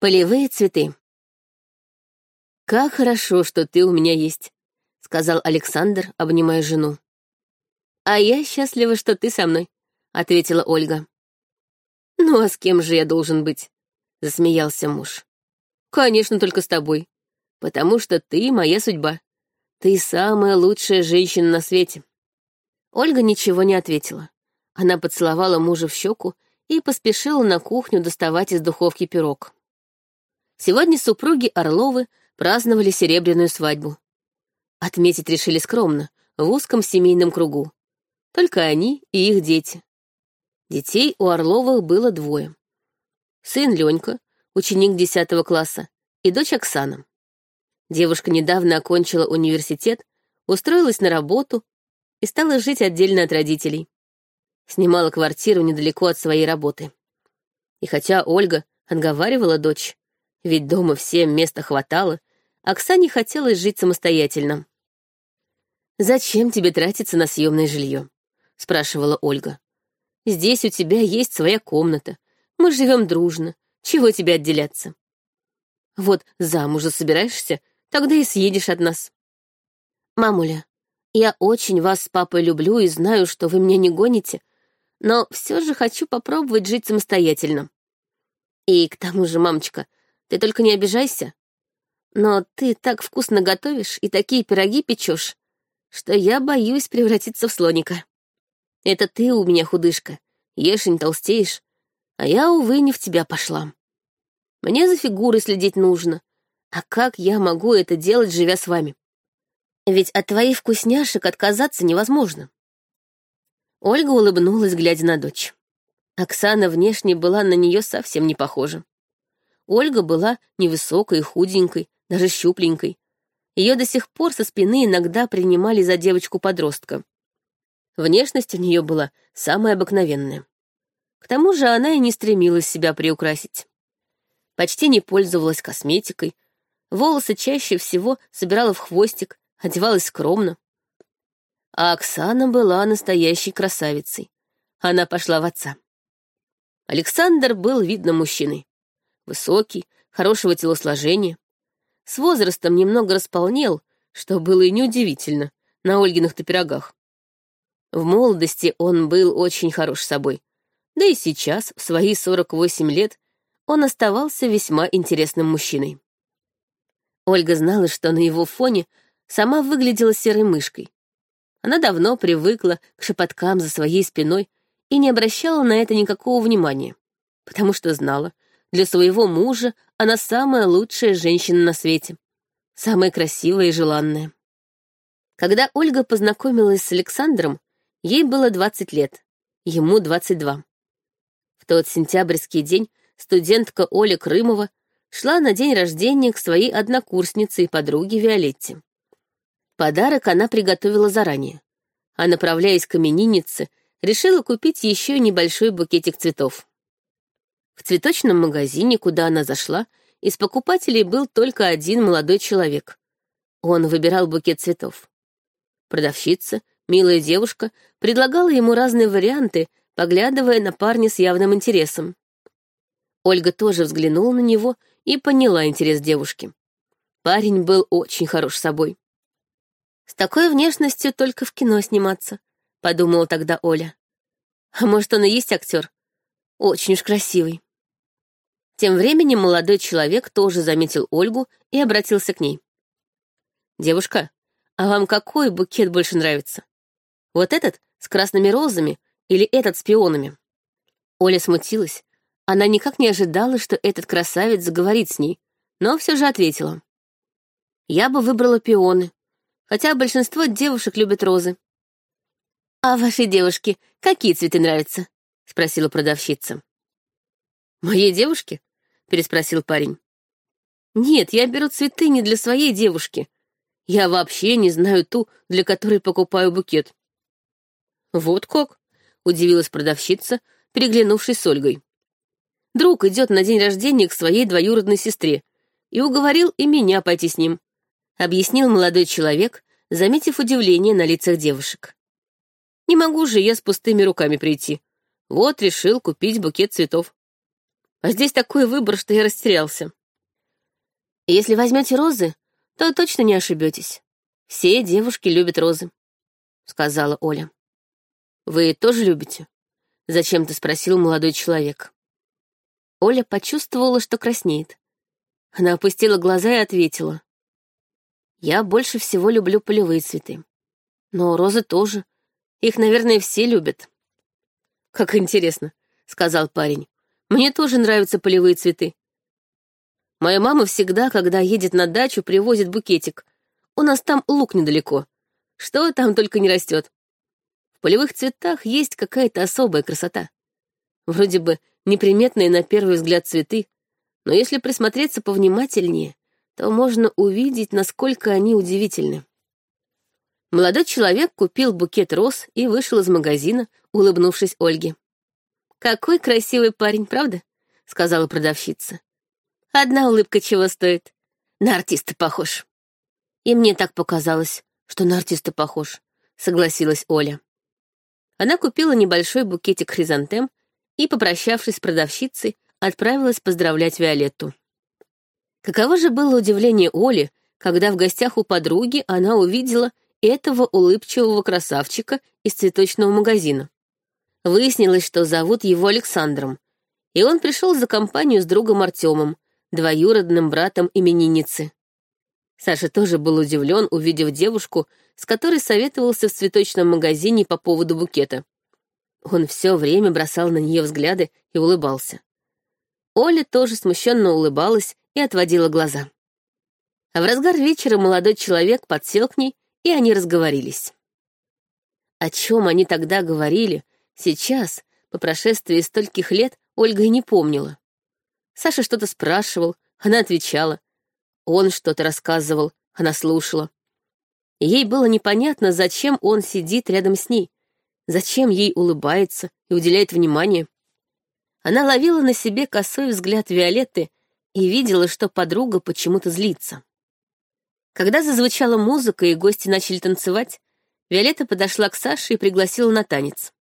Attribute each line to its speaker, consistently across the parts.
Speaker 1: Полевые цветы. «Как хорошо, что ты у меня есть», — сказал Александр, обнимая жену. «А я счастлива, что ты со мной», — ответила Ольга. «Ну а с кем же я должен быть?» — засмеялся муж. «Конечно, только с тобой, потому что ты моя судьба. Ты самая лучшая женщина на свете». Ольга ничего не ответила. Она поцеловала мужа в щеку и поспешила на кухню доставать из духовки пирог. Сегодня супруги Орловы праздновали серебряную свадьбу. Отметить решили скромно, в узком семейном кругу. Только они и их дети. Детей у Орловых было двое. Сын Ленька, ученик 10 класса, и дочь Оксана. Девушка недавно окончила университет, устроилась на работу и стала жить отдельно от родителей. Снимала квартиру недалеко от своей работы. И хотя Ольга отговаривала дочь, ведь дома всем места хватало, Оксане хотелось жить самостоятельно. «Зачем тебе тратиться на съемное жилье?» — спрашивала Ольга. «Здесь у тебя есть своя комната. Мы живем дружно. Чего тебе отделяться? Вот замуж собираешься, тогда и съедешь от нас». «Мамуля, я очень вас с папой люблю и знаю, что вы меня не гоните, но все же хочу попробовать жить самостоятельно. И к тому же, мамочка, ты только не обижайся. Но ты так вкусно готовишь и такие пироги печешь, что я боюсь превратиться в слоника. Это ты у меня худышка, ешь и не толстеешь, а я, увы, не в тебя пошла. Мне за фигурой следить нужно, а как я могу это делать, живя с вами? Ведь от твоих вкусняшек отказаться невозможно. Ольга улыбнулась, глядя на дочь. Оксана внешне была на нее совсем не похожа. Ольга была невысокой и худенькой, даже щупленькой. Ее до сих пор со спины иногда принимали за девочку-подростка. Внешность у нее была самая обыкновенная. К тому же она и не стремилась себя приукрасить. Почти не пользовалась косметикой, волосы чаще всего собирала в хвостик, одевалась скромно. А Оксана была настоящей красавицей. Она пошла в отца. Александр был видным мужчиной. Высокий, хорошего телосложения. С возрастом немного располнел, что было и неудивительно, на Ольгиных-то пирогах. В молодости он был очень хорош собой. Да и сейчас, в свои 48 лет, он оставался весьма интересным мужчиной. Ольга знала, что на его фоне сама выглядела серой мышкой. Она давно привыкла к шепоткам за своей спиной и не обращала на это никакого внимания, потому что знала, для своего мужа она самая лучшая женщина на свете. Самая красивая и желанная. Когда Ольга познакомилась с Александром, ей было 20 лет, ему 22. В тот сентябрьский день студентка Оля Крымова шла на день рождения к своей однокурснице и подруге Виолетте. Подарок она приготовила заранее, а, направляясь к имениннице, решила купить еще небольшой букетик цветов. В цветочном магазине, куда она зашла, из покупателей был только один молодой человек. Он выбирал букет цветов. Продавщица, милая девушка, предлагала ему разные варианты, поглядывая на парня с явным интересом. Ольга тоже взглянула на него и поняла интерес девушки. Парень был очень хорош собой. «С такой внешностью только в кино сниматься», — подумала тогда Оля. «А может, он и есть актер? Очень уж красивый». Тем временем молодой человек тоже заметил Ольгу и обратился к ней. «Девушка, а вам какой букет больше нравится? Вот этот с красными розами или этот с пионами?» Оля смутилась. Она никак не ожидала, что этот красавец заговорит с ней, но все же ответила. «Я бы выбрала пионы, хотя большинство девушек любят розы». «А вашей девушке какие цветы нравятся?» — спросила продавщица. «Моей девушке? Переспросил парень. «Нет, я беру цветы не для своей девушки. Я вообще не знаю ту, для которой покупаю букет». «Вот как?» — удивилась продавщица, переглянувшись с Ольгой. «Друг идет на день рождения к своей двоюродной сестре и уговорил и меня пойти с ним», — объяснил молодой человек, заметив удивление на лицах девушек. «Не могу же я с пустыми руками прийти. Вот решил купить букет цветов». А здесь такой выбор, что я растерялся. Если возьмете розы, то точно не ошибетесь. Все девушки любят розы, — сказала Оля. Вы тоже любите? Зачем-то спросил молодой человек. Оля почувствовала, что краснеет. Она опустила глаза и ответила. Я больше всего люблю полевые цветы. Но розы тоже. Их, наверное, все любят. Как интересно, — сказал парень. Мне тоже нравятся полевые цветы. Моя мама всегда, когда едет на дачу, привозит букетик. У нас там лук недалеко. Что там только не растет. В полевых цветах есть какая-то особая красота. Вроде бы неприметные на первый взгляд цветы, но если присмотреться повнимательнее, то можно увидеть, насколько они удивительны. Молодой человек купил букет роз и вышел из магазина, улыбнувшись Ольге. «Какой красивый парень, правда?» — сказала продавщица. Одна улыбка чего стоит. На артиста похож. И мне так показалось, что на артиста похож, согласилась Оля. Она купила небольшой букетик хризантем и, попрощавшись с продавщицей, отправилась поздравлять Виолетту. Каково же было удивление Оли, когда в гостях у подруги она увидела этого улыбчивого красавчика из цветочного магазина. Выяснилось, что зовут его Александром, и он пришел за компанию с другом Артемом, двоюродным братом именинницы. Саша тоже был удивлен, увидев девушку, с которой советовался в цветочном магазине по поводу букета. Он все время бросал на нее взгляды и улыбался. Оля тоже смущенно улыбалась и отводила глаза. А в разгар вечера молодой человек подсел к ней, и они разговорились. О чем они тогда говорили, сейчас, по прошествии стольких лет, Ольга и не помнила. Саша что-то спрашивал, она отвечала. Он что-то рассказывал, она слушала. Ей было непонятно, зачем он сидит рядом с ней, зачем ей улыбается и уделяет внимание. Она ловила на себе косой взгляд Виолетты и видела, что подруга почему-то злится. Когда зазвучала музыка и гости начали танцевать, Виолетта подошла к Саше и пригласила на танец.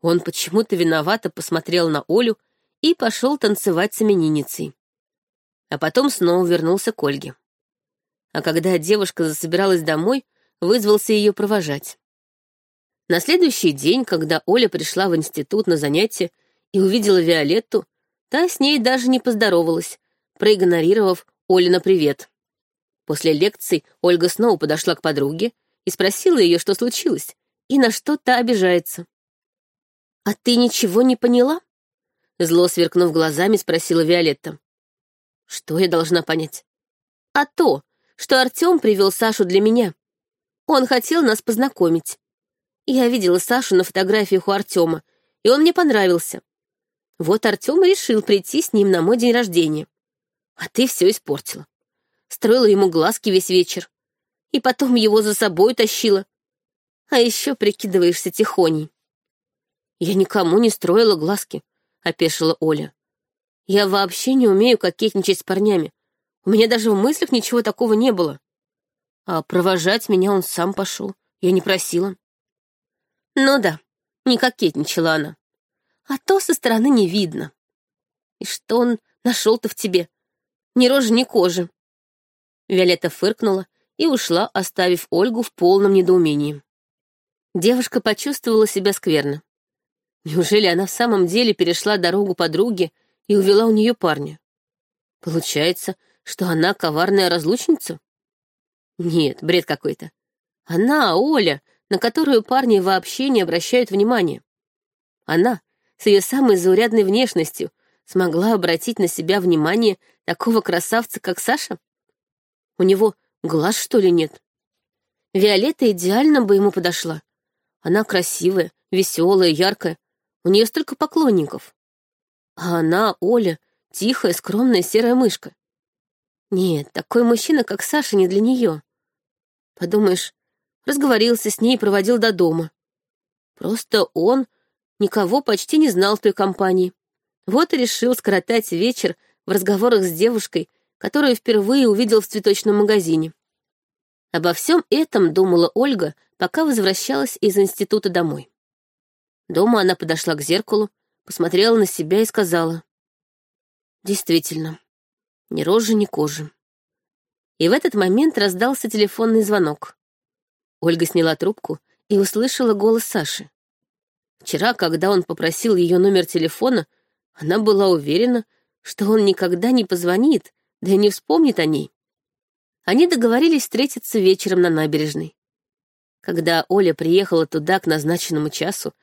Speaker 1: Он почему-то виновато посмотрел на Олю и пошел танцевать с именинницей. А потом снова вернулся к Ольге. А когда девушка засобиралась домой, вызвался ее провожать. На следующий день, когда Оля пришла в институт на занятие и увидела Виолетту, та с ней даже не поздоровалась, проигнорировав Олина привет. После лекций Ольга снова подошла к подруге и спросила ее, что случилось, и на что та обижается. «А ты ничего не поняла?» Зло сверкнув глазами, спросила Виолетта. Что я должна понять? А то, что Артем привел Сашу для меня. Он хотел нас познакомить. Я видела Сашу на фотографиях у Артема, и он мне понравился. Вот Артем решил прийти с ним на мой день рождения. А ты все испортила. Строила ему глазки весь вечер. И потом его за собой тащила. А еще прикидываешься тихоней. Я никому не строила глазки. — опешила Оля. «Я вообще не умею кокетничать с парнями. У меня даже в мыслях ничего такого не было. А провожать меня он сам пошел. Я не просила». «Ну да, не кокетничала она. А то со стороны не видно. И что он нашел-то в тебе? Ни рожи, ни кожи». Виолетта фыркнула и ушла, оставив Ольгу в полном недоумении. Девушка почувствовала себя скверно. Неужели она в самом деле перешла дорогу подруги и увела у нее парня? Получается, что она коварная разлучница? Нет, бред какой-то. Она, Оля, на которую парни вообще не обращают внимания. Она, с ее самой заурядной внешностью, смогла обратить на себя внимание такого красавца, как Саша? У него глаз, что ли, нет? Виолетта идеально бы ему подошла. Она красивая, веселая, яркая, у нее столько поклонников. А она, Оля, тихая, скромная серая мышка. Нет, такой мужчина, как Саша, не для нее. Подумаешь, разговорился с ней и проводил до дома. Просто он никого почти не знал в той компании. Вот и решил скоротать вечер в разговорах с девушкой, которую впервые увидел в цветочном магазине. Обо всем этом думала Ольга, пока возвращалась из института домой. Дома она подошла к зеркалу, посмотрела на себя и сказала. Действительно, ни рожи, ни кожи. И в этот момент раздался телефонный звонок. Ольга сняла трубку и услышала голос Саши. Вчера, когда он попросил ее номер телефона, она была уверена, что он никогда не позвонит, да и не вспомнит о ней. Они договорились встретиться вечером на набережной. Когда Оля приехала туда к назначенному часу,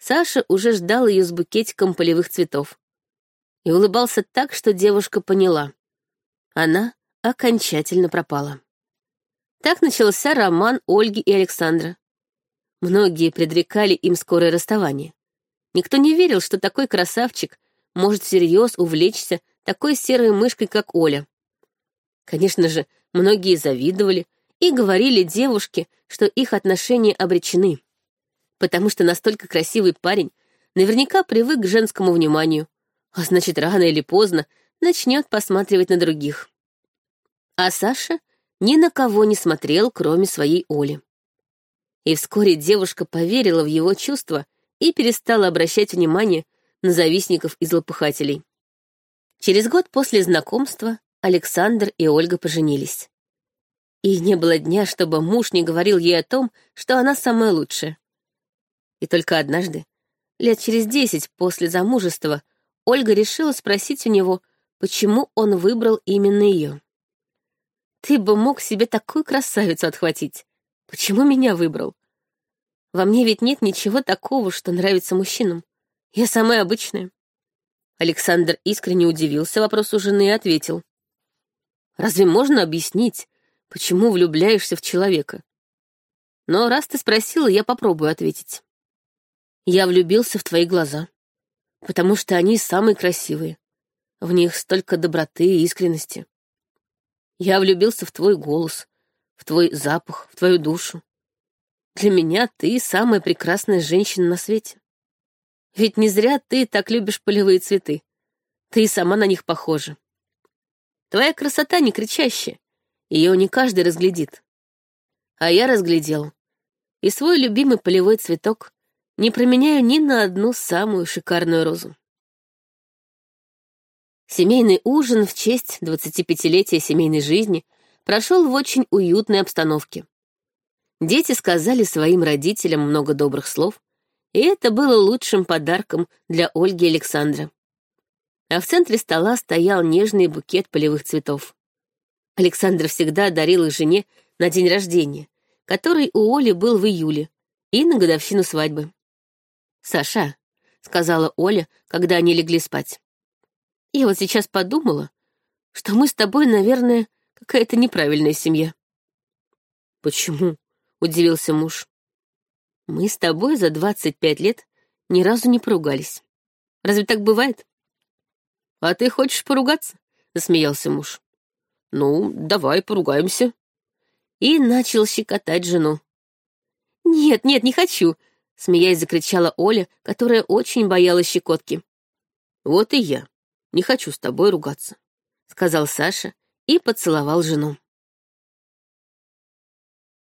Speaker 1: Саша уже ждал ее с букетиком полевых цветов. И улыбался так, что девушка поняла. Она окончательно пропала. Так начался роман Ольги и Александра. Многие предрекали им скорое расставание. Никто не верил, что такой красавчик может всерьез увлечься такой серой мышкой, как Оля. Конечно же, многие завидовали и говорили девушке, что их отношения обречены, потому что настолько красивый парень наверняка привык к женскому вниманию, а значит, рано или поздно начнет посматривать на других. А Саша ни на кого не смотрел, кроме своей Оли. И вскоре девушка поверила в его чувства и перестала обращать внимание на завистников и злопыхателей. Через год после знакомства Александр и Ольга поженились. И не было дня, чтобы муж не говорил ей о том, что она самая лучшая. И только однажды, лет через десять после замужества, Ольга решила спросить у него, почему он выбрал именно ее. «Ты бы мог себе такую красавицу отхватить. Почему меня выбрал? Во мне ведь нет ничего такого, что нравится мужчинам. Я самая обычная». Александр искренне удивился вопросу жены и ответил. «Разве можно объяснить, почему влюбляешься в человека? Но раз ты спросила, я попробую ответить. Я влюбился в твои глаза, потому что они самые красивые. В них столько доброты и искренности. Я влюбился в твой голос, в твой запах, в твою душу. Для меня ты самая прекрасная женщина на свете. Ведь не зря ты так любишь полевые цветы. Ты и сама на них похожа. Твоя красота не кричащая, ее не каждый разглядит. А я разглядел. И свой любимый полевой цветок не променяю ни на одну самую шикарную розу. Семейный ужин в честь 25-летия семейной жизни прошел в очень уютной обстановке. Дети сказали своим родителям много добрых слов, и это было лучшим подарком для Ольги и Александра. А в центре стола стоял нежный букет полевых цветов. Александр всегда дарил их жене на день рождения, который у Оли был в июле, и на годовщину свадьбы. «Саша», — сказала Оля, когда они легли спать, я вот сейчас подумала, что мы с тобой, наверное, какая-то неправильная семья. Почему? Удивился муж. Мы с тобой за двадцать пять лет ни разу не поругались. Разве так бывает? А ты хочешь поругаться? Засмеялся муж. Ну, давай поругаемся. И начал щекотать жену. Нет, нет, не хочу, смеясь закричала Оля, которая очень боялась щекотки. Вот и я не хочу с тобой ругаться», — сказал Саша и поцеловал жену.